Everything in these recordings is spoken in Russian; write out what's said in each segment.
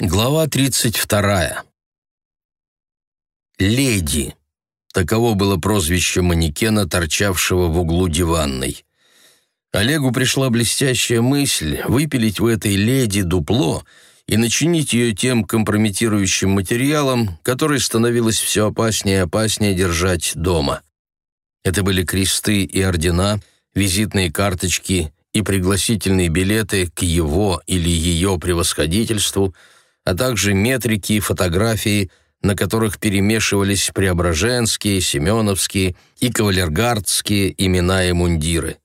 Глава 32. «Леди» — таково было прозвище манекена, торчавшего в углу диванной. Олегу пришла блестящая мысль выпилить в этой «леди» дупло и начинить ее тем компрометирующим материалом, который становилось все опаснее и опаснее держать дома. Это были кресты и ордена, визитные карточки и пригласительные билеты к его или ее превосходительству — а также метрики и фотографии, на которых перемешивались преображенские, семеновские и кавалергардские имена и мундиры.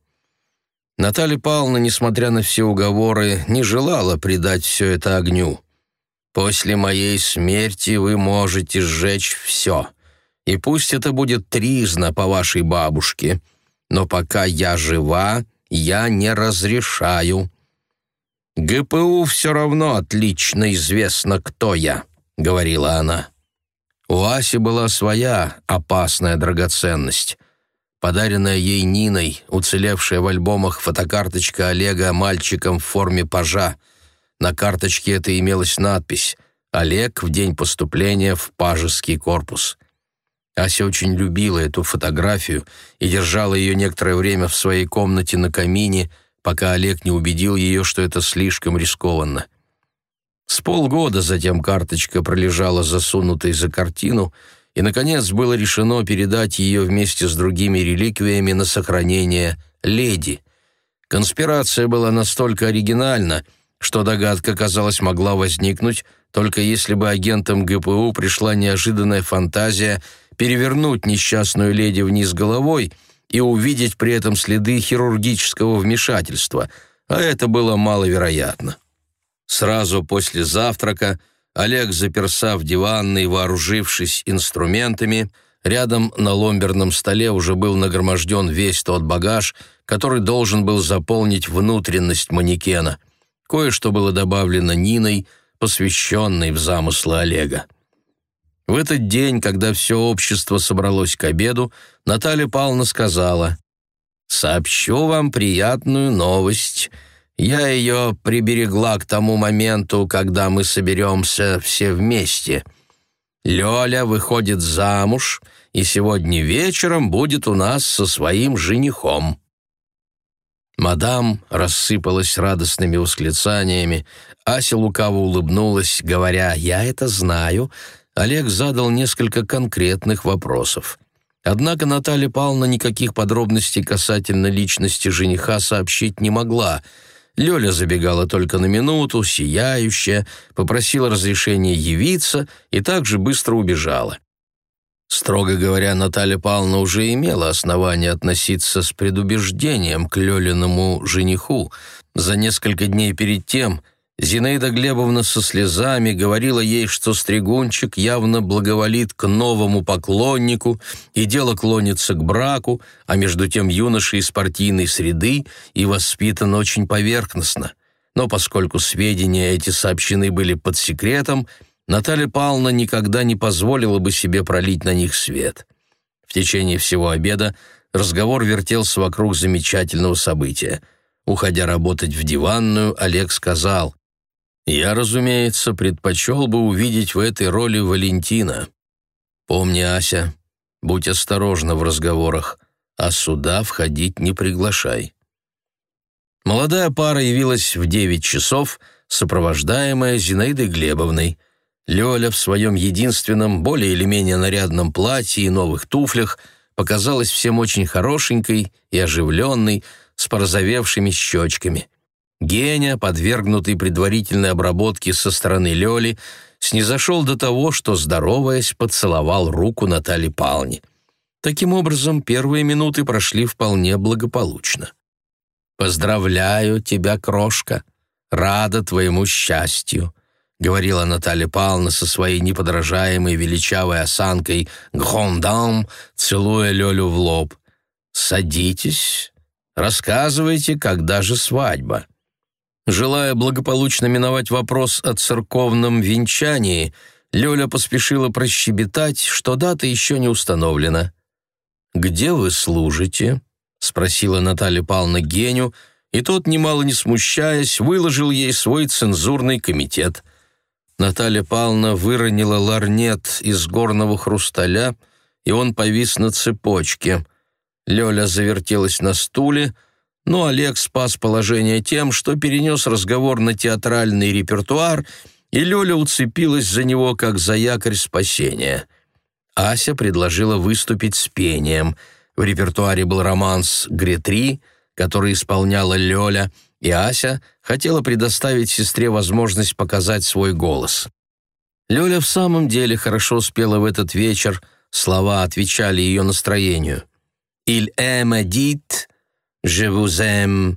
Наталья Павловна, несмотря на все уговоры, не желала предать все это огню. «После моей смерти вы можете сжечь все, и пусть это будет тризна по вашей бабушке, но пока я жива, я не разрешаю», «ГПУ все равно отлично известно, кто я», — говорила она. У Аси была своя опасная драгоценность. Подаренная ей Ниной, уцелевшая в альбомах фотокарточка Олега мальчиком в форме пажа. На карточке это имелась надпись «Олег в день поступления в пажеский корпус». Ася очень любила эту фотографию и держала ее некоторое время в своей комнате на камине — пока Олег не убедил ее, что это слишком рискованно. С полгода затем карточка пролежала засунутой за картину, и, наконец, было решено передать ее вместе с другими реликвиями на сохранение леди. Конспирация была настолько оригинальна, что догадка, казалось, могла возникнуть, только если бы агентам ГПУ пришла неожиданная фантазия перевернуть несчастную леди вниз головой — и увидеть при этом следы хирургического вмешательства, а это было маловероятно. Сразу после завтрака Олег заперся в диванной, вооружившись инструментами, рядом на ломберном столе уже был нагроможден весь тот багаж, который должен был заполнить внутренность манекена. Кое-что было добавлено Ниной, посвященной в замыслы Олега. В этот день, когда все общество собралось к обеду, Наталья Павловна сказала, «Сообщу вам приятную новость. Я ее приберегла к тому моменту, когда мы соберемся все вместе. Лёля выходит замуж, и сегодня вечером будет у нас со своим женихом». Мадам рассыпалась радостными восклицаниями. Ася лукаво улыбнулась, говоря, «Я это знаю, Олег задал несколько конкретных вопросов. Однако Наталья Павловна никаких подробностей касательно личности жениха сообщить не могла. Лёля забегала только на минуту, сияющая, попросила разрешения явиться и также быстро убежала. Строго говоря, Наталья Павловна уже имела основание относиться с предубеждением к Лёлиному жениху. За несколько дней перед тем – Зинаида Глебовна со слезами говорила ей, что Стригунчик явно благоволит к новому поклоннику, и дело клонится к браку, а между тем юноша из партийной среды и воспитан очень поверхностно. Но поскольку сведения эти сообщены были под секретом, Наталья Павловна никогда не позволила бы себе пролить на них свет. В течение всего обеда разговор вертелся вокруг замечательного события. Уходя работать в диванную, Олег сказал, я, разумеется, предпочел бы увидеть в этой роли Валентина. Помни, Ася, будь осторожна в разговорах, а сюда входить не приглашай. Молодая пара явилась в девять часов, сопровождаемая Зинаидой Глебовной. Лёля в своем единственном, более или менее нарядном платье и новых туфлях показалась всем очень хорошенькой и оживленной, с порозовевшими щечками. Геня, подвергнутый предварительной обработке со стороны Лёли, снизошел до того, что, здороваясь, поцеловал руку Натальи Пални. Таким образом, первые минуты прошли вполне благополучно. «Поздравляю тебя, крошка! Рада твоему счастью!» — говорила Наталья Павловна со своей неподражаемой величавой осанкой «грондам», целуя Лёлю в лоб. «Садитесь, рассказывайте, когда же свадьба?» Желая благополучно миновать вопрос о церковном венчании, Лёля поспешила прощебетать, что дата еще не установлена. «Где вы служите?» — спросила Наталья Павловна Геню, и тот, немало не смущаясь, выложил ей свой цензурный комитет. Наталья Павловна выронила ларнет из горного хрусталя, и он повис на цепочке. Лёля завертелась на стуле, но Олег спас положение тем, что перенес разговор на театральный репертуар, и Лёля уцепилась за него, как за якорь спасения. Ася предложила выступить с пением. В репертуаре был романс «Гретри», который исполняла Лёля, и Ася хотела предоставить сестре возможность показать свой голос. Лёля в самом деле хорошо спела в этот вечер, слова отвечали ее настроению. «Il aime dit, je vous aime,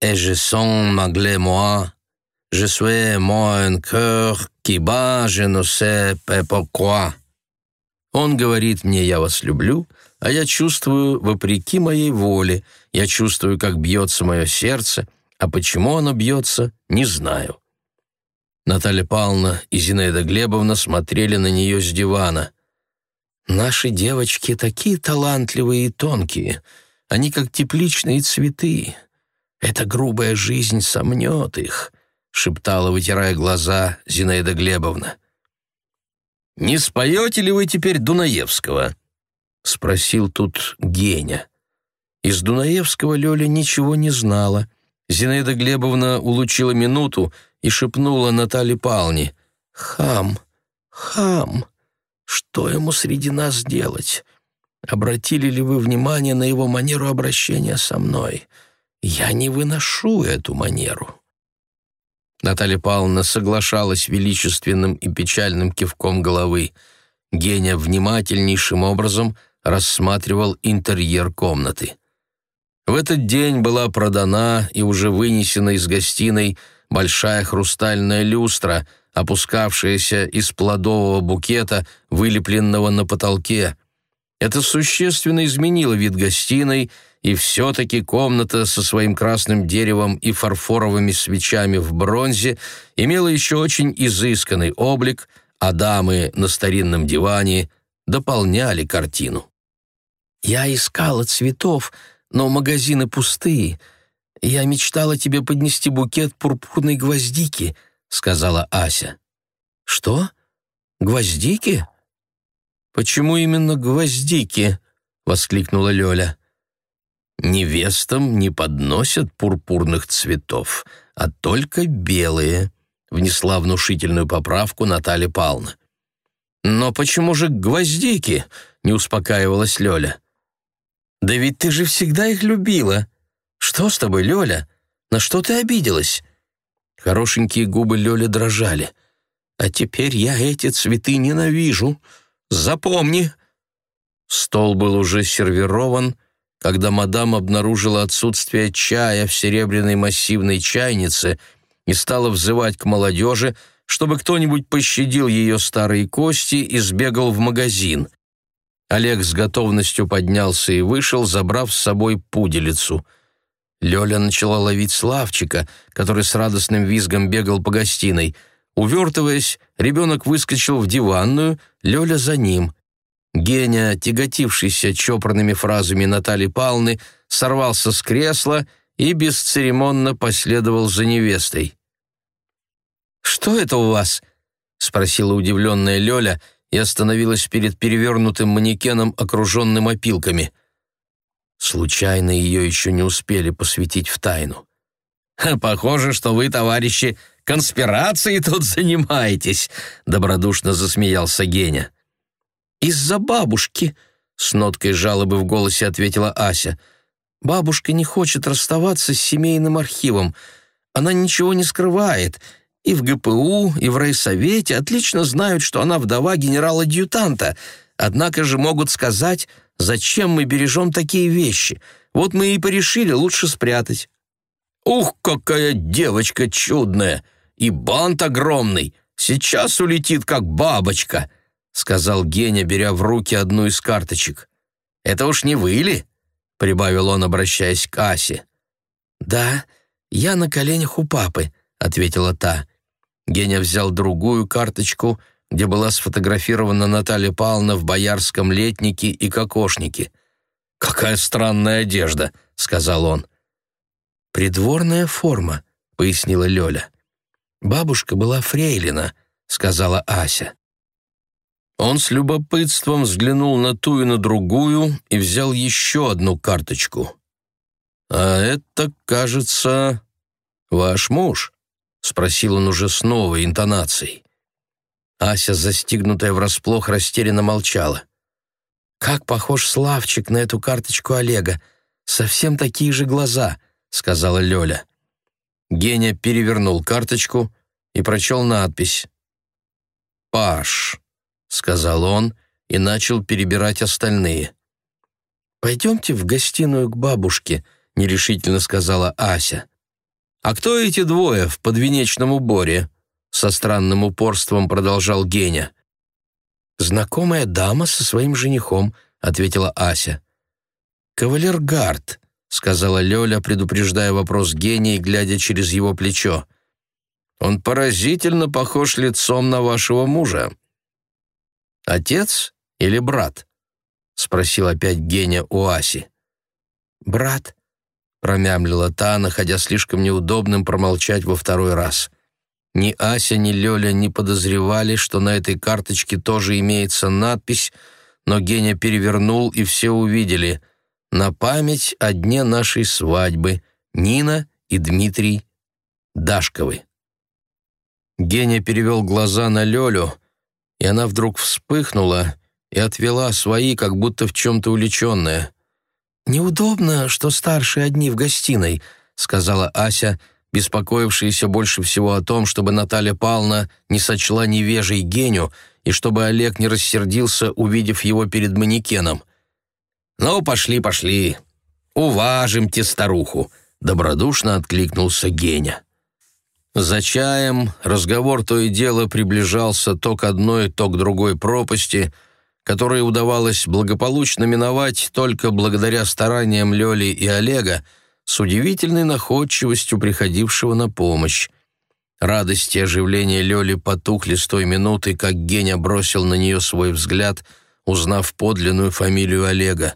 et je sens malgré moi, je suis moi un cœur qui bat, je ne sais pas pourquoi». Он говорит мне «я вас люблю», а я чувствую, вопреки моей воле, я чувствую, как бьется мое сердце, а почему оно бьется, не знаю. Наталья Павловна и Зинаида Глебовна смотрели на нее с дивана. «Наши девочки такие талантливые и тонкие, они как тепличные цветы. Эта грубая жизнь сомнет их», — шептала, вытирая глаза Зинаида Глебовна. «Не споете ли вы теперь Дунаевского?» — спросил тут Геня. Из Дунаевского Лёля ничего не знала. Зинаида Глебовна улучила минуту и шепнула Наталье Павловне. «Хам, хам, что ему среди нас делать? Обратили ли вы внимание на его манеру обращения со мной? Я не выношу эту манеру». Наталья Павловна соглашалась величественным и печальным кивком головы. Геня внимательнейшим образом рассматривал интерьер комнаты. В этот день была продана и уже вынесена из гостиной большая хрустальная люстра, опускавшаяся из плодового букета, вылепленного на потолке. Это существенно изменило вид гостиной, и все-таки комната со своим красным деревом и фарфоровыми свечами в бронзе имела еще очень изысканный облик, а дамы на старинном диване дополняли картину. «Я искала цветов, но магазины пустые. Я мечтала тебе поднести букет пурпурной гвоздики», — сказала Ася. «Что? Гвоздики?» «Почему именно гвоздики?» — воскликнула Лёля. «Невестам не подносят пурпурных цветов, а только белые», — внесла внушительную поправку Наталья Павловна. «Но почему же гвоздики?» — не успокаивалась Лёля. «Да ведь ты же всегда их любила. Что с тобой, Лёля? На что ты обиделась?» Хорошенькие губы Лёли дрожали. «А теперь я эти цветы ненавижу. Запомни!» Стол был уже сервирован, когда мадам обнаружила отсутствие чая в серебряной массивной чайнице и стала взывать к молодежи, чтобы кто-нибудь пощадил ее старые кости и сбегал в магазин. Олег с готовностью поднялся и вышел, забрав с собой пуделицу. Лёля начала ловить Славчика, который с радостным визгом бегал по гостиной. Увертываясь, ребенок выскочил в диванную, Лёля за ним. Геня, тяготившийся чопорными фразами Натальи Павловны, сорвался с кресла и бесцеремонно последовал за невестой. «Что это у вас?» — спросила удивленная Лёля — и остановилась перед перевернутым манекеном, окруженным опилками. Случайно ее еще не успели посвятить в тайну. «Похоже, что вы, товарищи, конспирацией тут занимаетесь», — добродушно засмеялся Геня. «Из-за бабушки», — с ноткой жалобы в голосе ответила Ася. «Бабушка не хочет расставаться с семейным архивом. Она ничего не скрывает, и в ГПУ, и в райсовете отлично знают, что она вдова генерала-адъютанта, однако же могут сказать, зачем мы бережем такие вещи. Вот мы и порешили лучше спрятать. «Ух, какая девочка чудная! И бант огромный! Сейчас улетит, как бабочка!» — сказал Геня, беря в руки одну из карточек. «Это уж не вы ли?» — прибавил он, обращаясь к Асе. «Да, я на коленях у папы», — ответила та. Геня взял другую карточку, где была сфотографирована Наталья Павловна в боярском летнике и кокошнике. «Какая странная одежда», — сказал он. «Придворная форма», — пояснила Лёля. «Бабушка была фрейлина, — сказала Ася. Он с любопытством взглянул на ту и на другую и взял еще одну карточку. «А это, кажется, ваш муж?» — спросил он уже с новой интонацией. Ася, застигнутая врасплох, растерянно молчала. «Как похож Славчик на эту карточку Олега! Совсем такие же глаза!» — сказала Лёля. Геня перевернул карточку и прочел надпись. «Паш», — сказал он и начал перебирать остальные. «Пойдемте в гостиную к бабушке», — нерешительно сказала Ася. «А кто эти двое в подвенечном уборе?» — со странным упорством продолжал Геня. «Знакомая дама со своим женихом», — ответила Ася. «Кавалер Гард», — сказала Лёля, предупреждая вопрос гения, глядя через его плечо. «Он поразительно похож лицом на вашего мужа». «Отец или брат?» — спросил опять Геня у Аси. «Брат», — промямлила та, находя слишком неудобным промолчать во второй раз. Ни Ася, ни Лёля не подозревали, что на этой карточке тоже имеется надпись, но Геня перевернул, и все увидели — на память о дне нашей свадьбы Нина и Дмитрий Дашковы. Геня перевел глаза на Лёлю, и она вдруг вспыхнула и отвела свои, как будто в чем-то увлеченная. «Неудобно, что старшие одни в гостиной», — сказала Ася, беспокоившаяся больше всего о том, чтобы Наталья Павловна не сочла невежей Геню и чтобы Олег не рассердился, увидев его перед манекеном — «Ну, пошли, пошли. Уважимте старуху», — добродушно откликнулся Геня. За чаем разговор то и дело приближался то к одной, то к другой пропасти, которые удавалось благополучно миновать только благодаря стараниям Лёли и Олега с удивительной находчивостью приходившего на помощь. Радость и оживление Лёли потухли с той минуты, как Геня бросил на нее свой взгляд, узнав подлинную фамилию Олега.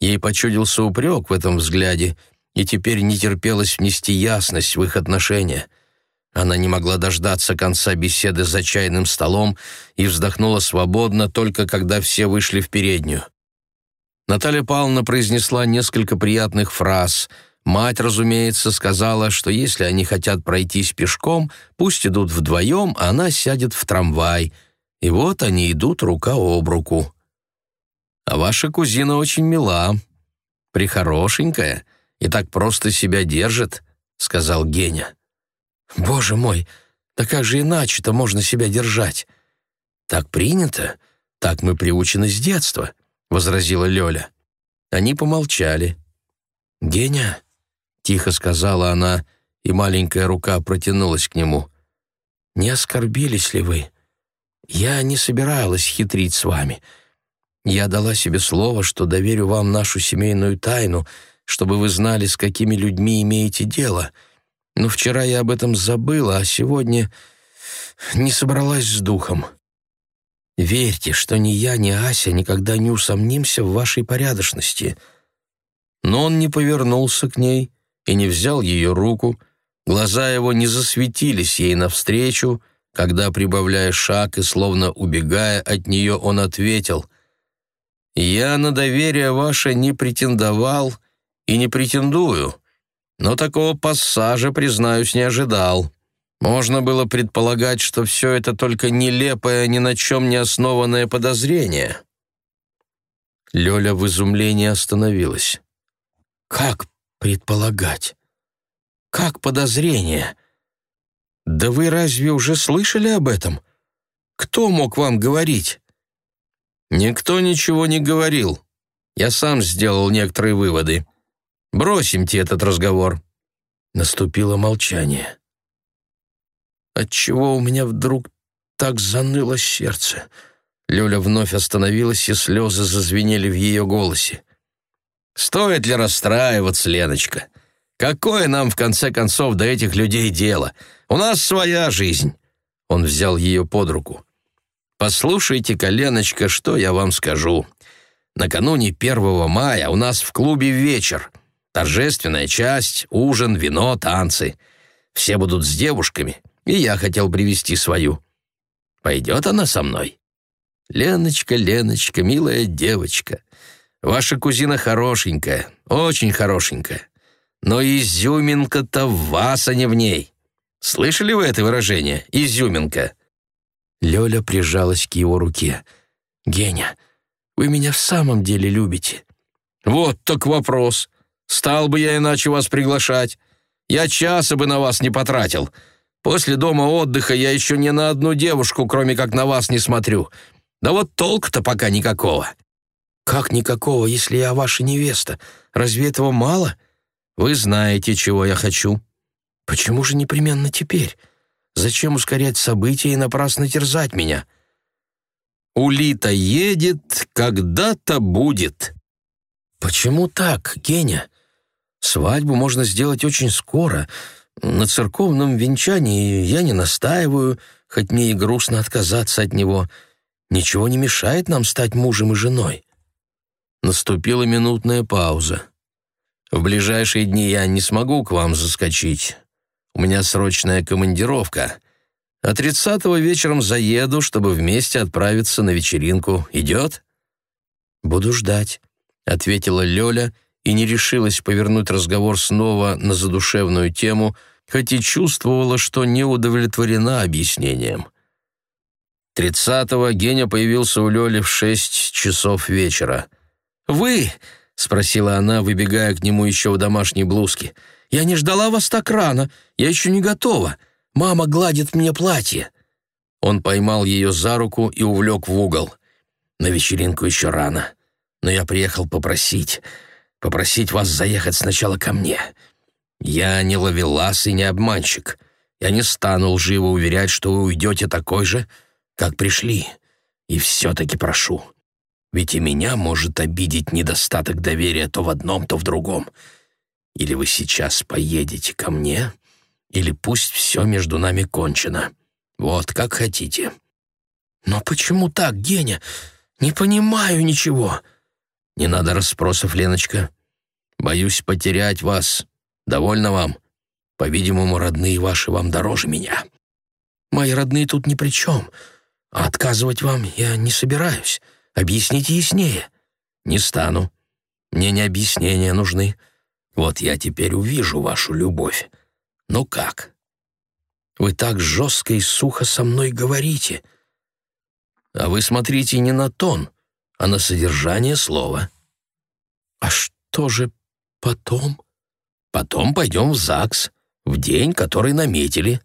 Ей почудился упрек в этом взгляде, и теперь не терпелось внести ясность в их отношения. Она не могла дождаться конца беседы за чайным столом и вздохнула свободно, только когда все вышли в переднюю. Наталья Павловна произнесла несколько приятных фраз. Мать, разумеется, сказала, что если они хотят пройтись пешком, пусть идут вдвоем, а она сядет в трамвай. И вот они идут рука об руку. А ваша кузина очень мила, прихорошенькая и так просто себя держит», — сказал Геня. «Боже мой, да как же иначе-то можно себя держать?» «Так принято, так мы приучены с детства», — возразила Лёля. Они помолчали. «Геня», — тихо сказала она, и маленькая рука протянулась к нему, — «не оскорбились ли вы? Я не собиралась хитрить с вами». Я дала себе слово, что доверю вам нашу семейную тайну, чтобы вы знали, с какими людьми имеете дело. Но вчера я об этом забыла, а сегодня не собралась с духом. Верьте, что ни я, ни Ася никогда не усомнимся в вашей порядочности». Но он не повернулся к ней и не взял ее руку, глаза его не засветились ей навстречу, когда, прибавляя шаг и словно убегая от нее, он ответил — я на доверие ваше не претендовал и не претендую, но такого пассажа, признаюсь, не ожидал. Можно было предполагать, что все это только нелепое, ни на чем не основанное подозрение. Лёля в изумлении остановилась. «Как предполагать? Как подозрение? Да вы разве уже слышали об этом? Кто мог вам говорить?» Никто ничего не говорил. Я сам сделал некоторые выводы. Бросимте этот разговор. Наступило молчание. Отчего у меня вдруг так заныло сердце? Лёля вновь остановилась, и слезы зазвенели в ее голосе. «Стоит ли расстраиваться, Леночка? Какое нам, в конце концов, до этих людей дело? У нас своя жизнь». Он взял ее под руку. «Послушайте, коленочка, что я вам скажу. Накануне 1 мая у нас в клубе вечер. Торжественная часть, ужин, вино, танцы. Все будут с девушками, и я хотел привести свою. Пойдет она со мной? Леночка, Леночка, милая девочка, ваша кузина хорошенькая, очень хорошенькая, но изюминка-то в вас, а не в ней. Слышали вы это выражение «изюминка»?» Лёля прижалась к его руке. «Геня, вы меня в самом деле любите?» «Вот так вопрос. Стал бы я иначе вас приглашать. Я часа бы на вас не потратил. После дома отдыха я еще ни на одну девушку, кроме как на вас, не смотрю. Да вот толк-то пока никакого». «Как никакого, если я ваша невеста? Разве этого мало? Вы знаете, чего я хочу». «Почему же непременно теперь? Зачем ускорять события и напрасно терзать меня?» «Улита едет, когда-то будет». «Почему так, Геня? Свадьбу можно сделать очень скоро. На церковном венчании я не настаиваю, хоть мне и грустно отказаться от него». Ничего не мешает нам стать мужем и женой». Наступила минутная пауза. «В ближайшие дни я не смогу к вам заскочить. У меня срочная командировка. А тридцатого вечером заеду, чтобы вместе отправиться на вечеринку. Идет?» «Буду ждать», — ответила Лёля и не решилась повернуть разговор снова на задушевную тему, хоть и чувствовала, что не удовлетворена объяснением. Тридцатого Геня появился у Лёли в шесть часов вечера. «Вы?» — спросила она, выбегая к нему еще в домашней блузке. «Я не ждала вас так рано. Я еще не готова. Мама гладит мне платье». Он поймал ее за руку и увлек в угол. «На вечеринку еще рано. Но я приехал попросить. Попросить вас заехать сначала ко мне. Я не ловелас и не обманщик. Я не стану лживо уверять, что вы уйдете такой же, как пришли. И все-таки прошу. Ведь и меня может обидеть недостаток доверия то в одном, то в другом. Или вы сейчас поедете ко мне, или пусть все между нами кончено. Вот как хотите. Но почему так, Геня? Не понимаю ничего. Не надо расспросов, Леночка. Боюсь потерять вас. Довольно вам? По-видимому, родные ваши вам дороже меня. Мои родные тут ни при чем. А отказывать вам я не собираюсь. Объясните яснее. Не стану. Мне не объяснения нужны. Вот я теперь увижу вашу любовь. Ну как? Вы так жестко и сухо со мной говорите. А вы смотрите не на тон, а на содержание слова. А что же потом? Потом пойдем в ЗАГС, в день, который наметили,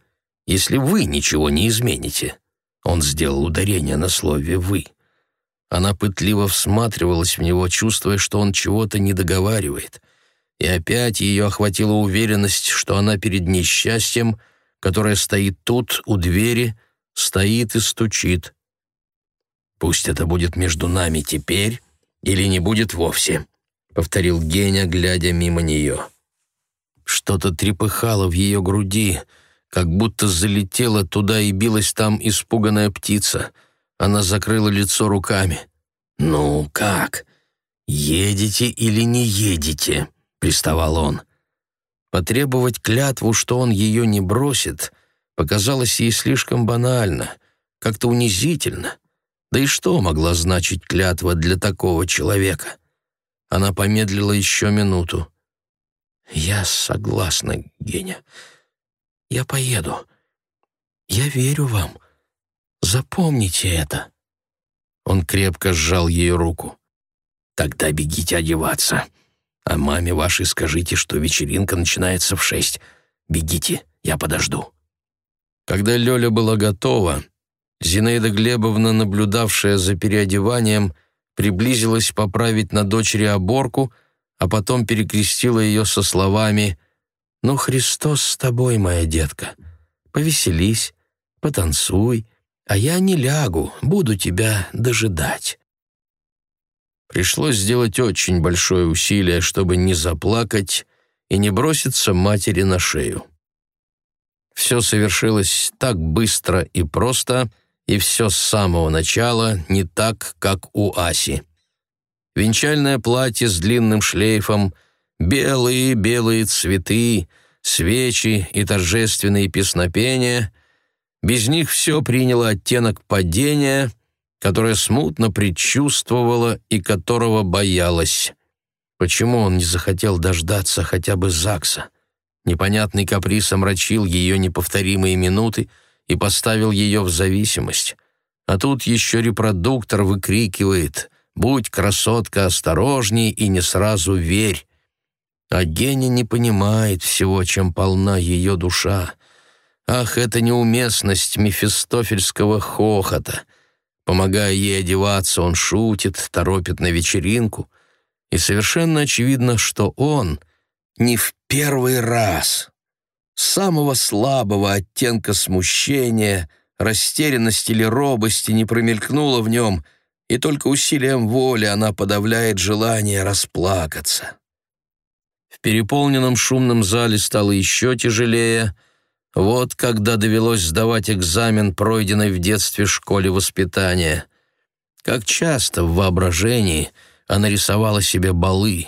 если вы ничего не измените. Он сделал ударение на слове «вы». Она пытливо всматривалась в него, чувствуя, что он чего-то не договаривает. И опять ее охватила уверенность, что она перед несчастьем, которое стоит тут, у двери, стоит и стучит. «Пусть это будет между нами теперь или не будет вовсе», — повторил Геня, глядя мимо нее. Что-то трепыхало в ее груди — как будто залетела туда и билась там испуганная птица. Она закрыла лицо руками. «Ну как? Едете или не едете?» — приставал он. Потребовать клятву, что он ее не бросит, показалось ей слишком банально, как-то унизительно. Да и что могла значить клятва для такого человека? Она помедлила еще минуту. «Я согласна, Геня. Я поеду. Я верю вам. Запомните это». Он крепко сжал ее руку. «Тогда бегите одеваться. А маме вашей скажите, что вечеринка начинается в шесть. Бегите, я подожду». Когда Лёля была готова, Зинаида Глебовна, наблюдавшая за переодеванием, приблизилась поправить на дочери оборку, а потом перекрестила ее со словами «Ну, Христос с тобой, моя детка. Повеселись, потанцуй, а я не лягу, буду тебя дожидать». Пришлось сделать очень большое усилие, чтобы не заплакать и не броситься матери на шею. Все совершилось так быстро и просто, и все с самого начала не так, как у Аси. Венчальное платье с длинным шлейфом — Белые-белые цветы, свечи и торжественные песнопения Без них все приняло оттенок падения, которое смутно предчувствовало и которого боялась. Почему он не захотел дождаться хотя бы ЗАГСа? Непонятный каприз омрачил ее неповторимые минуты и поставил ее в зависимость. А тут еще репродуктор выкрикивает «Будь, красотка, осторожней и не сразу верь». А Геня не понимает всего, чем полна ее душа. Ах, это неуместность мефистофельского хохота. Помогая ей одеваться, он шутит, торопит на вечеринку. И совершенно очевидно, что он не в первый раз. Самого слабого оттенка смущения, растерянности или робости не промелькнуло в нем, и только усилием воли она подавляет желание расплакаться. В переполненном шумном зале стало еще тяжелее. Вот когда довелось сдавать экзамен, пройденный в детстве школе воспитания. Как часто в воображении она рисовала себе балы,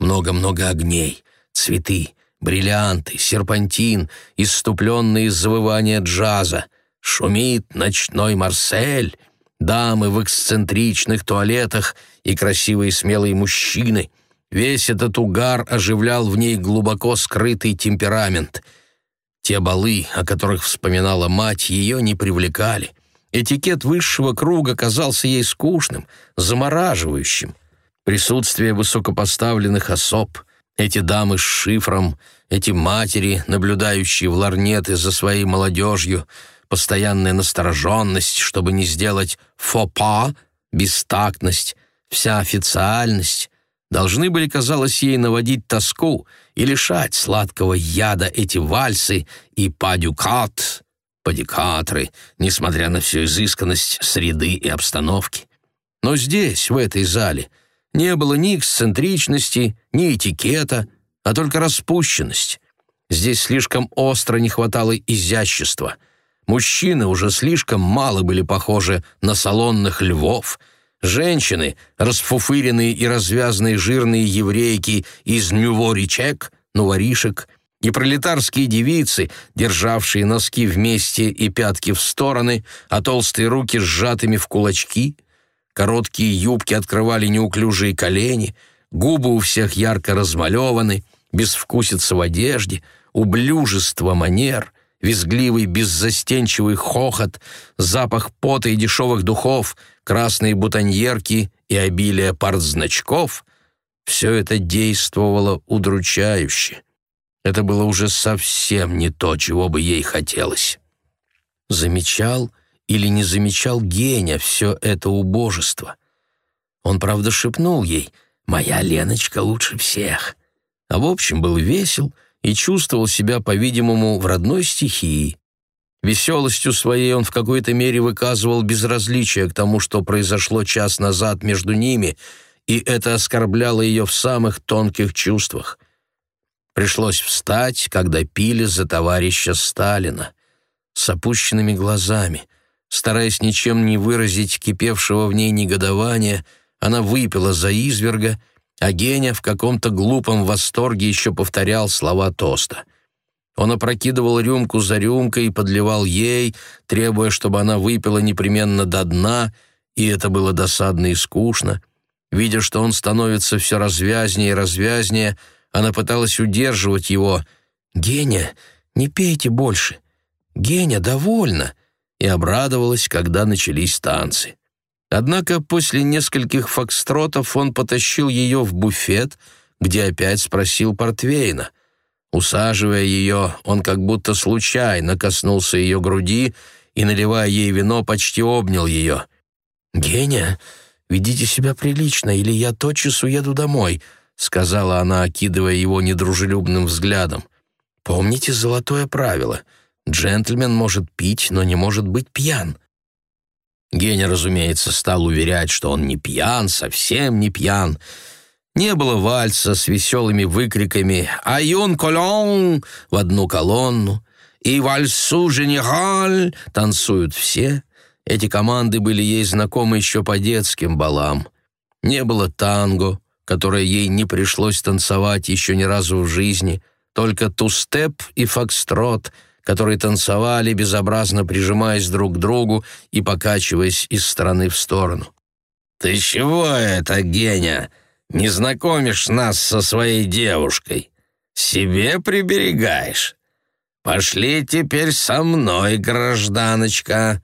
много-много огней, цветы, бриллианты, серпантин, иступленные завывания джаза. Шумит ночной Марсель, дамы в эксцентричных туалетах и красивые смелые мужчины. Весь этот угар оживлял в ней глубоко скрытый темперамент. Те балы, о которых вспоминала мать, ее не привлекали. Этикет высшего круга казался ей скучным, замораживающим. Присутствие высокопоставленных особ — эти дамы с шифром, эти матери, наблюдающие в ларнеты за своей молодежью, постоянная настороженность, чтобы не сделать фопа, бестактность, вся официальность, должны были, казалось ей, наводить тоску и лишать сладкого яда эти вальсы и падюкат, падикатры, несмотря на всю изысканность среды и обстановки. Но здесь, в этой зале, — не было ни эксцентричности, ни этикета, а только распущенность. Здесь слишком остро не хватало изящества. Мужчины уже слишком мало были похожи на салонных львов. Женщины, расфуфыренные и развязанные жирные еврейки из нюворичек, нуворишек, и пролетарские девицы, державшие носки вместе и пятки в стороны, а толстые руки сжатыми в кулачки — Короткие юбки открывали неуклюжие колени, губы у всех ярко размалеваны, безвкусица в одежде, ублюжество манер, визгливый беззастенчивый хохот, запах пота и дешевых духов, красные бутоньерки и обилие партзначков — все это действовало удручающе. Это было уже совсем не то, чего бы ей хотелось. Замечал — или не замечал Геня все это убожество. Он, правда, шепнул ей «Моя Леночка лучше всех», а в общем был весел и чувствовал себя, по-видимому, в родной стихии. Веселостью своей он в какой-то мере выказывал безразличие к тому, что произошло час назад между ними, и это оскорбляло ее в самых тонких чувствах. Пришлось встать, когда пили за товарища Сталина. С опущенными глазами — Стараясь ничем не выразить кипевшего в ней негодования, она выпила за изверга, а Геня в каком-то глупом восторге еще повторял слова тоста. Он опрокидывал рюмку за рюмкой и подливал ей, требуя, чтобы она выпила непременно до дна, и это было досадно и скучно. Видя, что он становится все развязнее и развязнее, она пыталась удерживать его. «Геня, не пейте больше! Геня, довольно!» и обрадовалась, когда начались танцы. Однако после нескольких фокстротов он потащил ее в буфет, где опять спросил Портвейна. Усаживая ее, он как будто случайно коснулся ее груди и, наливая ей вино, почти обнял ее. «Геня, ведите себя прилично, или я тотчас уеду домой», — сказала она, окидывая его недружелюбным взглядом. «Помните золотое правило — Джентльмен может пить, но не может быть пьян. Геня, разумеется, стал уверять, что он не пьян, совсем не пьян. Не было вальса с веселыми выкриками «Аюн колон!» в одну колонну и «Вальсу женераль!» танцуют все. Эти команды были ей знакомы еще по детским балам. Не было танго, которое ей не пришлось танцевать еще ни разу в жизни, только тустеп и фокстрот — которые танцевали, безобразно прижимаясь друг к другу и покачиваясь из стороны в сторону. «Ты чего это, Геня, не знакомишь нас со своей девушкой? Себе приберегаешь? Пошли теперь со мной, гражданочка.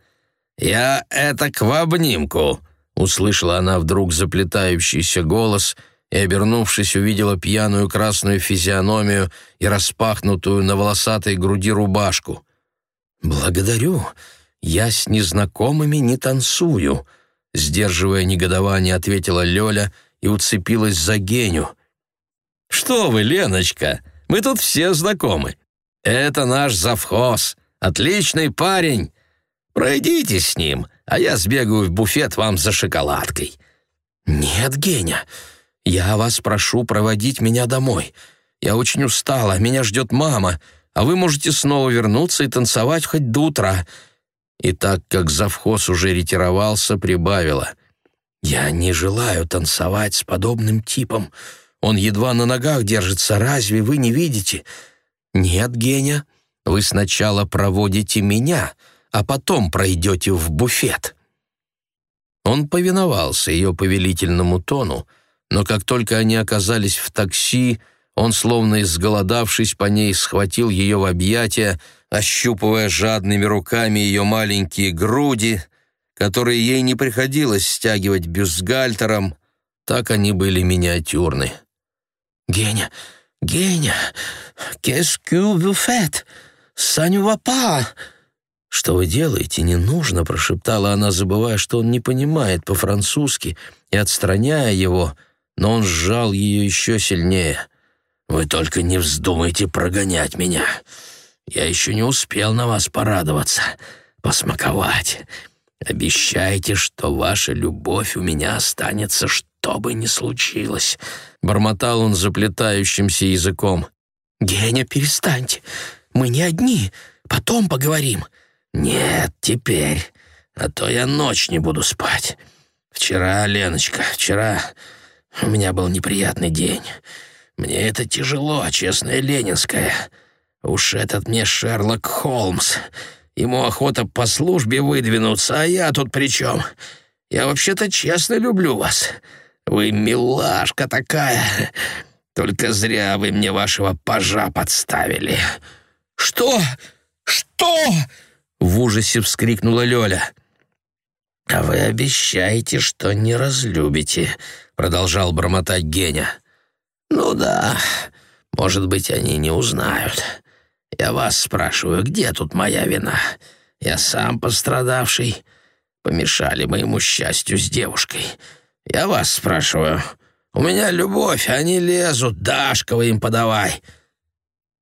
Я это в обнимку», — услышала она вдруг заплетающийся голос и, обернувшись, увидела пьяную красную физиономию и распахнутую на волосатой груди рубашку. «Благодарю. Я с незнакомыми не танцую», — сдерживая негодование, ответила Лёля и уцепилась за Геню. «Что вы, Леночка, мы тут все знакомы. Это наш завхоз, отличный парень. Пройдите с ним, а я сбегаю в буфет вам за шоколадкой». «Нет, Геня, я вас прошу проводить меня домой. Я очень устала, меня ждет мама, а вы можете снова вернуться и танцевать хоть до утра». И так как завхоз уже ретировался, прибавила. «Я не желаю танцевать с подобным типом. Он едва на ногах держится, разве вы не видите?» «Нет, Геня, вы сначала проводите меня, а потом пройдете в буфет». Он повиновался ее повелительному тону, но как только они оказались в такси, он, словно изголодавшись по ней, схватил ее в объятия, ощупывая жадными руками ее маленькие груди, которые ей не приходилось стягивать бюстгальтером, так они были миниатюрны. «Геня, Геня, ne va pas!» «Что вы делаете? Не нужно», — прошептала она, забывая, что он не понимает по-французски, и отстраняя его, но он сжал ее еще сильнее. «Вы только не вздумайте прогонять меня. Я еще не успел на вас порадоваться, посмаковать. Обещайте, что ваша любовь у меня останется, что бы ни случилось». Бормотал он заплетающимся языком. «Геня, перестаньте. Мы не одни. Потом поговорим». «Нет, теперь. А то я ночь не буду спать. Вчера, Леночка, вчера у меня был неприятный день. Мне это тяжело, честная ленинская. Уж этот мне Шерлок Холмс. Ему охота по службе выдвинуться, а я тут при чем? Я вообще-то честно люблю вас. Вы милашка такая. Только зря вы мне вашего пажа подставили». «Что? Что?» — в ужасе вскрикнула Лёля. «А вы обещаете, что не разлюбите», — продолжал бормотать Геня. «Ну да, может быть, они не узнают. Я вас спрашиваю, где тут моя вина? Я сам пострадавший. Помешали моему счастью с девушкой. Я вас спрашиваю. У меня любовь, они лезут, Дашкова им подавай».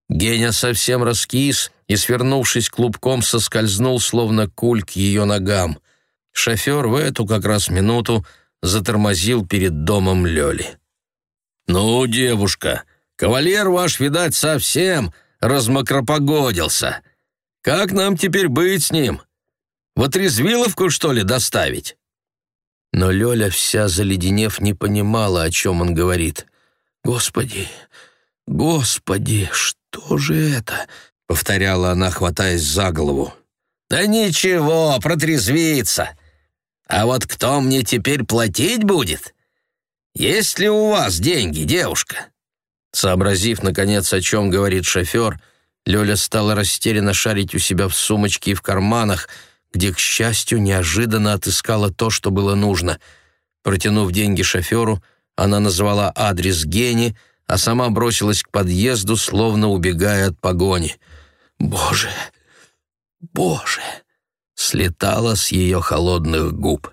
Геня совсем раскис и, свернувшись клубком, соскользнул, словно куль к ее ногам. Шофер в эту как раз минуту затормозил перед домом Лёли. «Ну, девушка, кавалер ваш, видать, совсем размокропогодился. Как нам теперь быть с ним? В отрезвиловку, что ли, доставить?» Но Лёля, вся заледенев, не понимала, о чем он говорит. «Господи, господи, что же это?» — повторяла она, хватаясь за голову. «Да ничего, протрезвиться. А вот кто мне теперь платить будет? Есть ли у вас деньги, девушка?» Сообразив, наконец, о чем говорит шофер, Лёля стала растерянно шарить у себя в сумочке и в карманах — где, к счастью, неожиданно отыскала то, что было нужно. Протянув деньги шоферу, она назвала адрес Гени, а сама бросилась к подъезду, словно убегая от погони. «Боже! Боже!» слетала с ее холодных губ.